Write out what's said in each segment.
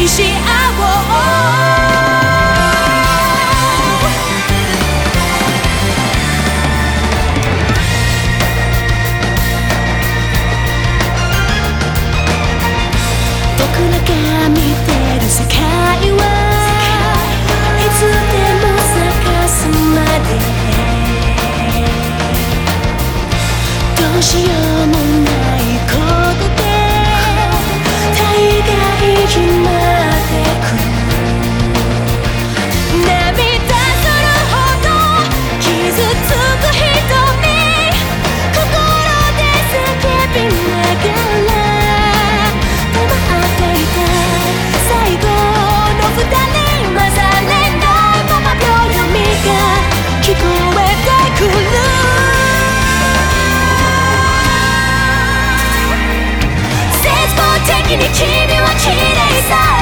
愛し合おう僕らが見てる世界はに君は綺麗さ。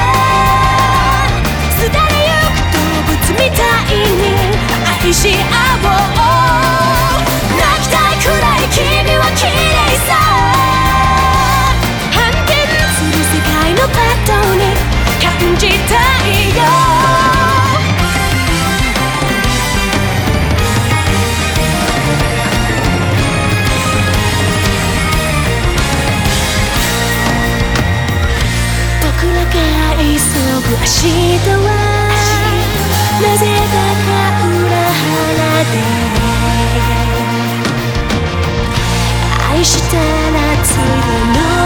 したら次の